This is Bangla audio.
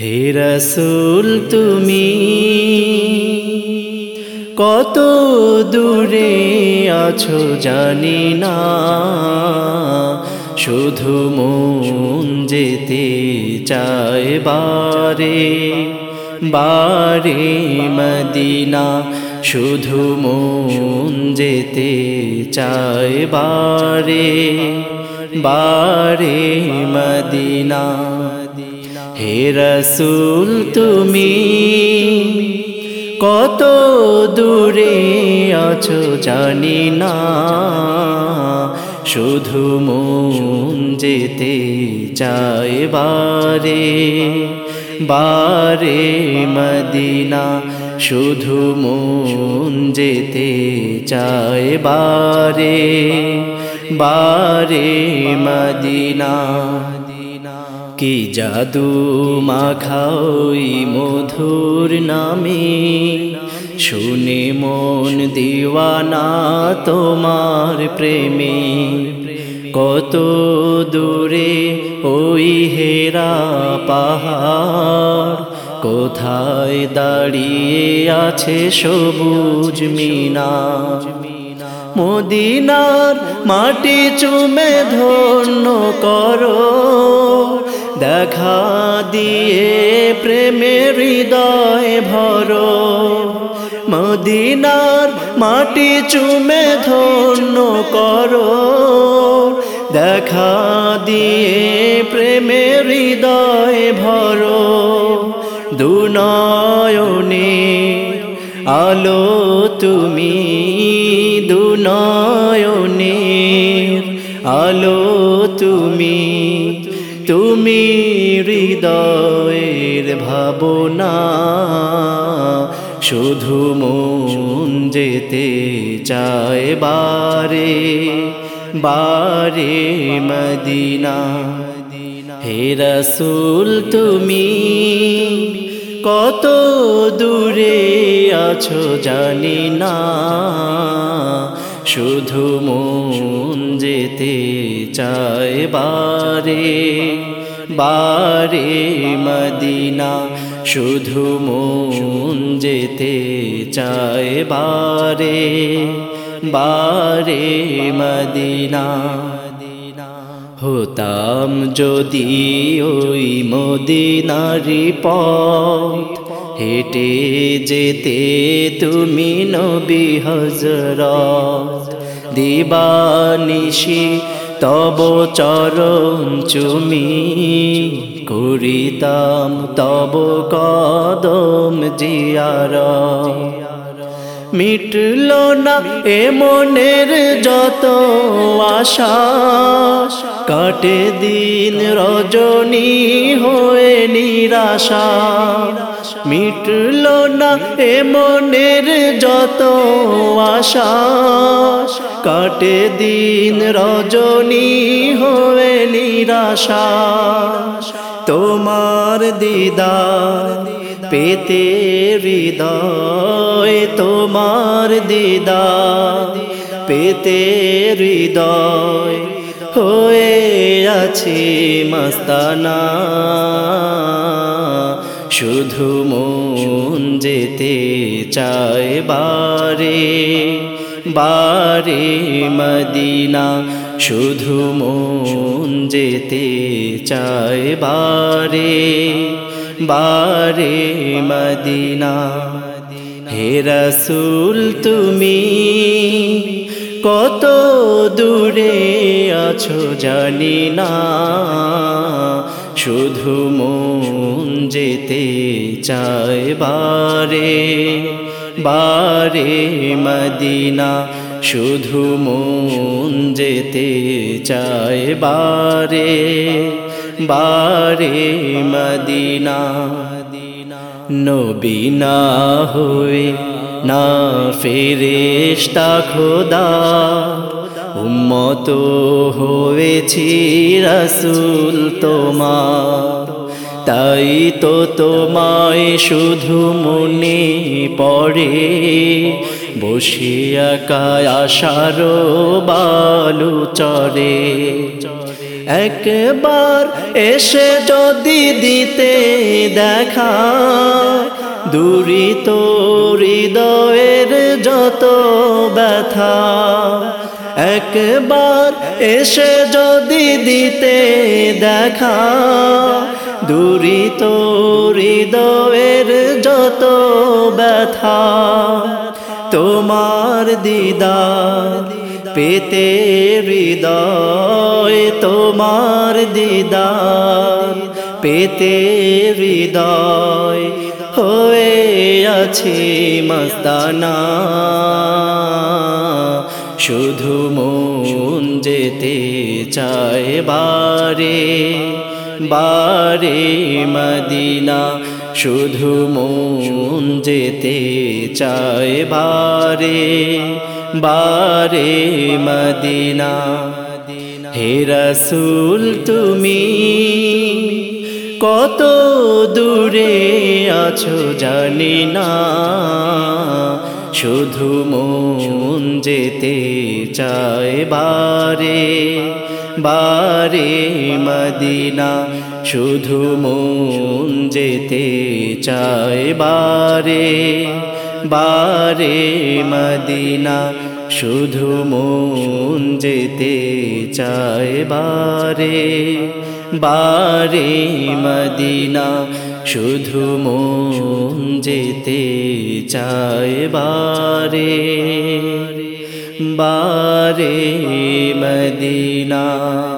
হে রসুল, তুমি কত দূরে আছো জানি না। শুধু মন যেতে চায় বারে বারে মদিনা। শুধু মন যেতে চায় বারে বারে মদিনা। হে রসুল, তুমি কত দূরে আছো জানি না। শুধু মন যেতে চায় বারে বারে মদিনা। শুধু মন যেতে চায় বারে বারে মদিনা। কি জাদু মাখাওই মধুর নামে? শুনে মন দিওয়ানা তোমার প্রেমে। কত দূরে ওই হেরা পাহাড়। কোথায় দাঁড়িয়ে আছে সবুজ মিনা? মদিনার মাটি চুমে ধন্য করো। দেখা দিয়ে প্রেমের হৃদয় ভরো। মদিনার মাটি চুমে ধন্য করো। দেখা দিয়ে প্রেমের হৃদয় ভরো। দুনয়নে আলো তুমি দুনয়নের আলো তুমি। তুমি হৃদয়ের ভাবনা, শুধু মন যেতে চায় বারে বারে মদিনা। হে রসুল, তুমি কত দূরে আছো জানি না। শুধু মন যেতে চায় বারে বারে মদিনা। শুধু মন যেতে চায় বারে বারে মদিনা। হতাম যদি ওই মদিনারি পথ হেঁটে যেতে তুমি নবী হজরত দিবানিশি তব চরণ চুমি করিতাম তব কদম জিয়ারা মিটল না এ মনের যত আশা, কাটে দিন রজনী হয়ে নিরাশা। মিটল না এ মনের যত আশা। কাটে দিন রজনী হয়ে নিরাশা। তোমার দিদার পেতে হৃদয়, তোমার দিদা পেতে হৃদয় হয়ে আছে মস্তানা। শুধু মন যেতে চায় বারে বারে মদিনা। শুধু মন যেতে চায় বারে বারে মদিনা। হে রসুল, তুমি কত দূরে আছো জানি না। শুধু মন যেতে চায় বারে বারে মদিনা। শুধু মন যেতে চায় বারে বারে মদিনা। নবীনা হয়ে না ফেরেশতা খোদা উম্মত হয়েছি রসুল তোমার। তাই তো তোমায় শুধু মনে পড়ে। বসিয়া একায় আশারো বালু চরে একবার এসে যদি দিতে দেখা দূরিত হৃদয়ের যত ব্যথা একবার এসে যদি দিতে দেখা দূরিত হৃদয়ের যত ব্যথা, তোমার দিদার পেতে হৃদয়, তোমার দিদার পেতে হৃদয়, হয়ে আছে মস্তানা। শুধু মন যেতে চায় বারে বারে মদিনা। শুধু মন যেতে চায় বারে বারে মদিনা। হে রসুল, তুমি কত দূরে আছো জানি না। শুধু মন যেতে চায় বারে বারে মদিনা। শুধু মন যেতে চায় বারে বারে মদিনা। শুধু মন যেতে চায় বারে বারে মদিনা। শুধু মন যেতে চায় বারে বারে মদিনা।